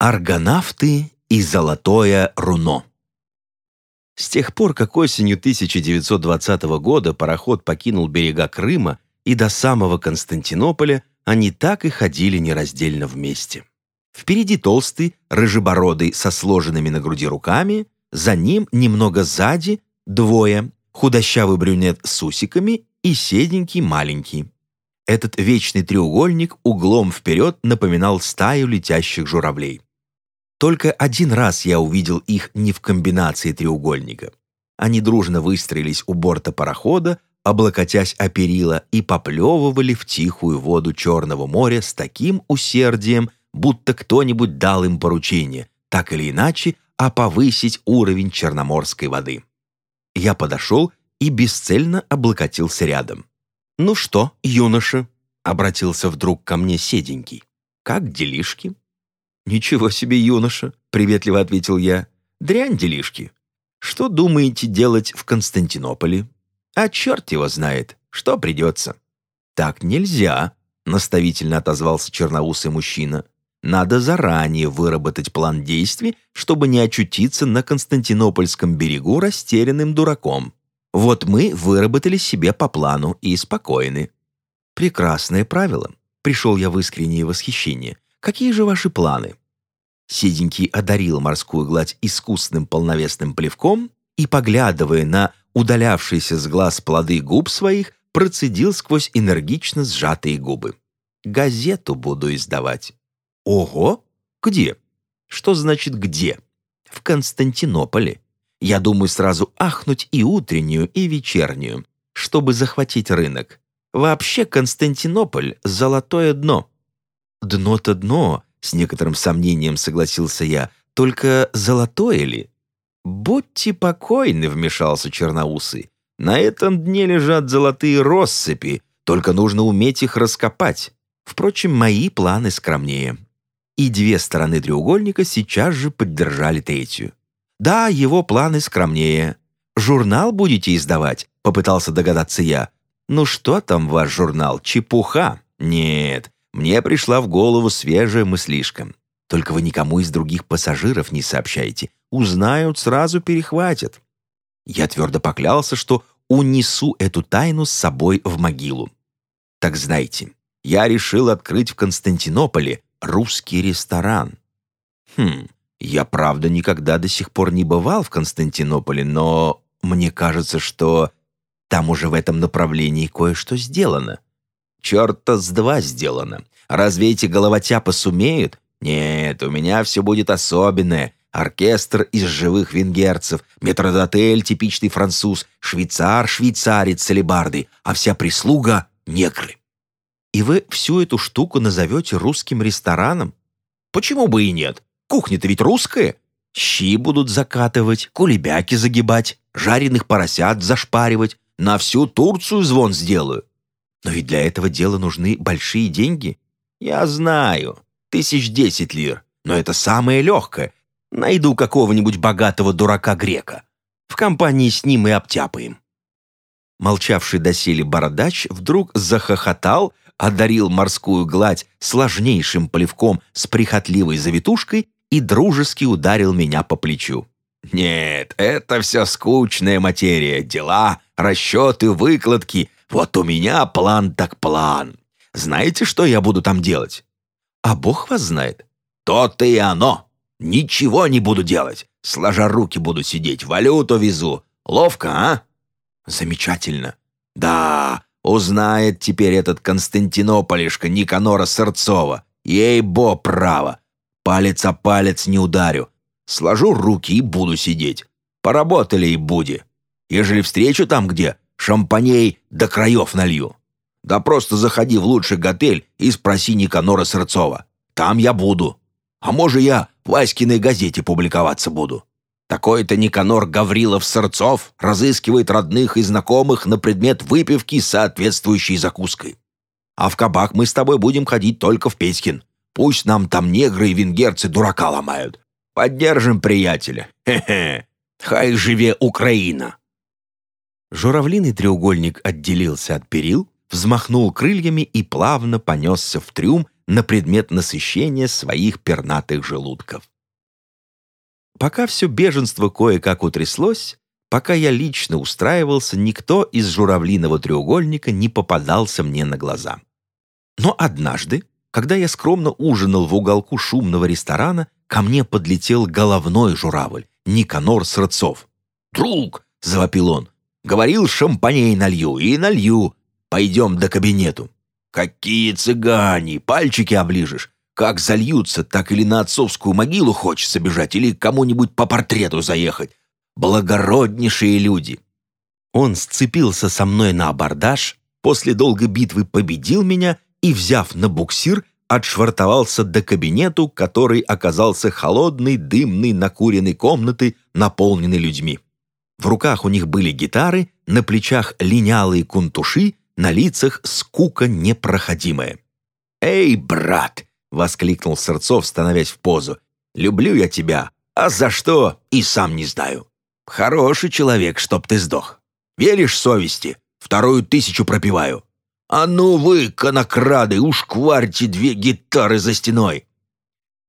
Аргонавты и золотое руно. С тех пор, как осенью 1920 года пароход покинул берега Крыма и до самого Константинополя, они так и ходили нераздельно вместе. Впереди толстый, рыжебородый, со сложенными на груди руками, за ним, немного сзади, двое, худощавый брюнет с усиками и седенький маленький. Этот вечный треугольник углом вперед напоминал стаю летящих журавлей. Только один раз я увидел их не в комбинации треугольника. Они дружно выстроились у борта парохода, облокотясь о перила, и поплевывали в тихую воду Черного моря с таким усердием, будто кто-нибудь дал им поручение, так или иначе, а повысить уровень черноморской воды. Я подошел и бесцельно облокотился рядом. «Ну что, юноша?» — обратился вдруг ко мне седенький. «Как делишки?» «Ничего себе, юноша!» — приветливо ответил я. «Дрянь делишки. Что думаете делать в Константинополе? А черт его знает, что придется». «Так нельзя», — наставительно отозвался черноусый мужчина. «Надо заранее выработать план действий, чтобы не очутиться на Константинопольском берегу растерянным дураком. Вот мы выработали себе по плану и спокойны». «Прекрасное правило», — пришел я в искреннее восхищение. Какие же ваши планы?» Седенький одарил морскую гладь искусным полновесным плевком и, поглядывая на удалявшиеся с глаз плоды губ своих, процедил сквозь энергично сжатые губы. «Газету буду издавать». «Ого! Где?» «Что значит «где»?» «В Константинополе. Я думаю сразу ахнуть и утреннюю, и вечернюю, чтобы захватить рынок. Вообще Константинополь — золотое дно». «Дно-то дно», — с некоторым сомнением согласился я, «только золотое ли?» «Будьте покойны», — вмешался Черноусый. «На этом дне лежат золотые россыпи, только нужно уметь их раскопать. Впрочем, мои планы скромнее». И две стороны треугольника сейчас же поддержали третью. «Да, его планы скромнее. Журнал будете издавать?» — попытался догадаться я. «Ну что там ваш журнал? Чепуха? Нет, мне пришла в голову свежая мыслишка. Только вы никому из других пассажиров не сообщайте. Узнают, сразу перехватят. Я твердо поклялся, что унесу эту тайну с собой в могилу. Так знаете, я решил открыть в Константинополе русский ресторан. Хм, я, правда, никогда до сих пор не бывал в Константинополе, но мне кажется, что там уже в этом направлении кое-что сделано. Черта с два сделано. Разве эти головотяпы сумеют? Нет, у меня все будет особенное. Оркестр из живых венгерцев, метродотель типичный француз, швейцар, швейцарец с а вся прислуга — негры. И вы всю эту штуку назовете русским рестораном? Почему бы и нет? Кухня-то ведь русская. Щи будут закатывать, кулебяки загибать, жареных поросят зашпаривать. На всю Турцию звон сделаю. Но ведь для этого дела нужны большие деньги. Я знаю, тысяч десять лир, но это самое легкое. Найду какого-нибудь богатого дурака-грека. В компании с ним и обтяпаем». Молчавший доселе бородач вдруг захохотал, одарил морскую гладь сложнейшим плевком с прихотливой завитушкой и дружески ударил меня по плечу. «Нет, это все скучная материя, дела, расчеты, выкладки, вот у меня план так план. Знаете, что я буду там делать? А Бог вас знает. То-то и оно. Ничего не буду делать. Сложа руки буду сидеть, валюту везу. Ловко, а? Замечательно. Да, узнает теперь этот Константинополишка Никанора Сырцова. Ей-бо, право. Палец о палец не ударю. Сложу руки и буду сидеть. Поработали и буди. Ежели встречу там где, Шампаней до краев налью. Да просто заходи в лучший готель и спроси Никанора Сырцова. Там я буду. А может, я в Васькиной газете публиковаться буду. Такой-то Никанор Гаврилов-Сырцов разыскивает родных и знакомых на предмет выпивки с соответствующей закуской. А в кабак мы с тобой будем ходить только в Петькин. Пусть нам там негры и венгерцы дурака ломают. Поддержим приятеля. Хе-хе. Хай живе Украина. Журавлиный треугольник отделился от перил, взмахнул крыльями и плавно понесся в трюм на предмет насыщения своих пернатых желудков. Пока все беженство кое-как утряслось, пока я лично устраивался, никто из журавлиного треугольника не попадался мне на глаза. Но однажды, когда я скромно ужинал в уголку шумного ресторана, ко мне подлетел головной журавль, Никанор Срцов. «Друг!» — завопил он. «Говорил, шампаней налью, и налью. Пойдем до кабинету». «Какие цыгане! Пальчики оближешь! Как зальются, так или на отцовскую могилу хочется бежать, или кому-нибудь по портрету заехать. Благороднейшие люди!» Он сцепился со мной на абордаж, после долгой битвы победил меня и, взяв на буксир, отшвартовался до кабинету, который оказался холодной, дымной, накуренной комнатой, наполненной людьми. В руках у них были гитары, на плечах линялые кунтуши, на лицах скука непроходимая. «Эй, брат!» — воскликнул Сырцов, становясь в позу. «Люблю я тебя, а за что и сам не знаю. Хороший человек, чтоб ты сдох. Веришь совести? Вторую тысячу пропиваю. А ну вы, конокрады, уж кварьте две гитары за стеной!»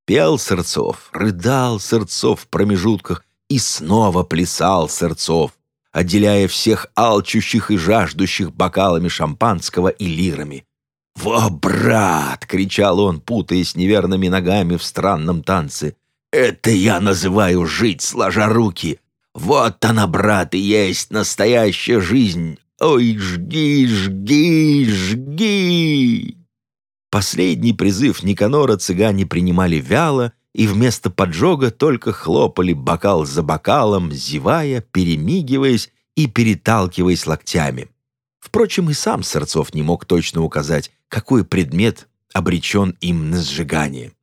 Пел Сырцов, рыдал Сырцов в промежутках и снова плясал Сырцов, отделяя всех алчущих и жаждущих бокалами шампанского и лирами. «Во, брат!» — кричал он, путаясь неверными ногами в странном танце. «Это я называю жить, сложа руки! Вот она, брат, и есть настоящая жизнь! Ой, жги, жги, жги!» Последний призыв Никанора цыгане принимали вяло и вместо поджога только хлопали бокал за бокалом, зевая, перемигиваясь и переталкиваясь локтями. Впрочем, и сам Сырцов не мог точно указать, какой предмет обречен им на сжигание.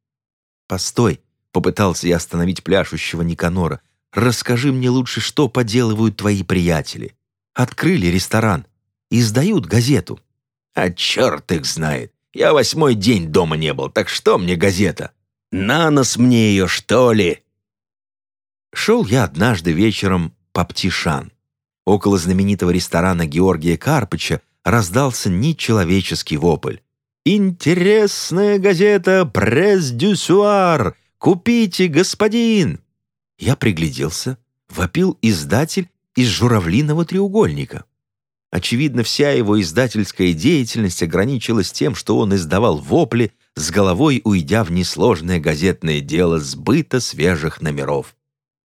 «Постой!» — попытался я остановить пляшущего Никанора. «Расскажи мне лучше, что поделывают твои приятели. Открыли ресторан. Издают газету. А черт их знает. Я восьмой день дома не был, так что мне газета? На нос мне ее, что ли?» Шел я однажды вечером по Птишан. Около знаменитого ресторана Георгия Карпыча раздался нечеловеческий вопль. «Интересная газета «Пресс-дюсуар»! Купите, господин!» Я пригляделся. Вопил издатель из журавлиного треугольника. Очевидно, вся его издательская деятельность ограничилась тем, что он издавал вопли, с головой уйдя в несложное газетное дело сбыта свежих номеров.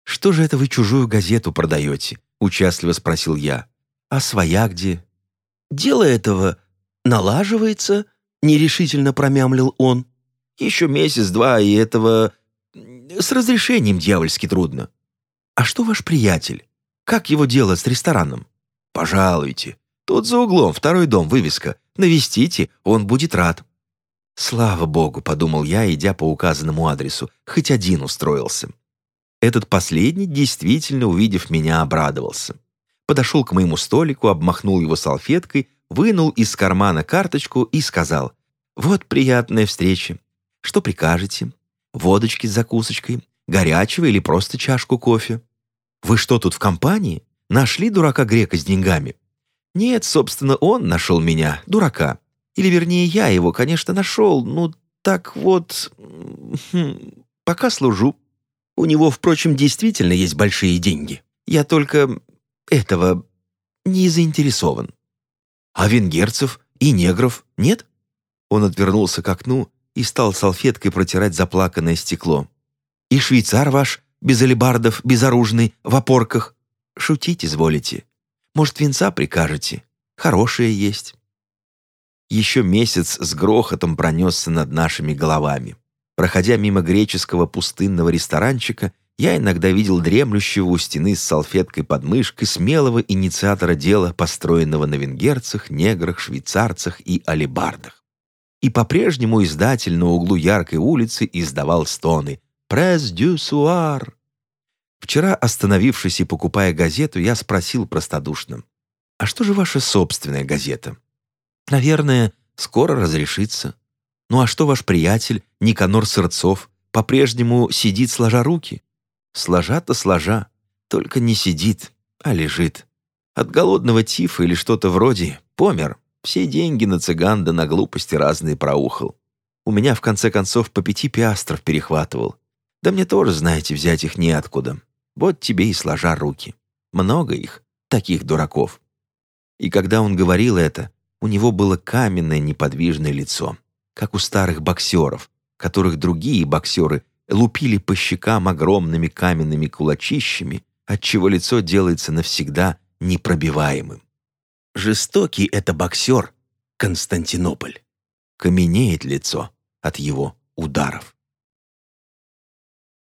«Что же это вы чужую газету продаете?» — участливо спросил я. «А своя где?» «Дело этого налаживается», — нерешительно промямлил он. «Еще месяц-два, и этого... с разрешением дьявольски трудно». «А что ваш приятель? Как его дело с рестораном? Пожалуйте. Тут за углом второй дом, вывеска. Навестите, он будет рад. Слава богу, подумал я, идя по указанному адресу. Хоть один устроился. Этот последний, действительно, увидев меня, обрадовался. Подошел к моему столику, обмахнул его салфеткой, вынул из кармана карточку и сказал, «Вот приятная встреча. Что прикажете? Водочки с закусочкой, горячего или просто чашку кофе?» «Вы что, тут в компании? Нашли дурака-грека с деньгами?» «Нет, собственно, он нашел меня, дурака. Или, вернее, я его, конечно, нашел. Ну, так вот... Хм, пока служу. У него, впрочем, действительно есть большие деньги. Я только... этого... не заинтересован. А венгерцев и негров нет?» Он отвернулся к окну и стал салфеткой протирать заплаканное стекло. «И швейцар ваш без алебардов, безоружный, в опорках. Шутить изволите. Может, венца прикажете? Хорошее есть». Еще месяц с грохотом пронесся над нашими головами. Проходя мимо греческого пустынного ресторанчика, я иногда видел дремлющего у стены с салфеткой под мышкой смелого инициатора дела, построенного на венгерцах, неграх, швейцарцах и алебардах. И по-прежнему издатель на углу яркой улицы издавал стоны «Пресс дю суар». Вчера, остановившись и покупая газету, я спросил простодушно, «А что же ваша собственная газета?» «Наверное, скоро разрешится. Ну а что ваш приятель, Никанор Сырцов, по-прежнему сидит сложа руки?» «Сложа-то сложа, только не сидит, а лежит. От голодного тифа или что-то вроде помер. Все деньги на цыган да на глупости разные проухал. У меня, в конце концов, по пяти пиастров перехватывал. Да мне тоже, знаете, взять их неоткуда. Вот тебе и сложа руки. Много их, таких дураков. И когда он говорил это, у него было каменное неподвижное лицо, как у старых боксеров, которых другие боксеры лупили по щекам огромными каменными кулачищами, отчего лицо делается навсегда непробиваемым. Жестокий это боксер, Константинополь. Каменеет лицо от его ударов.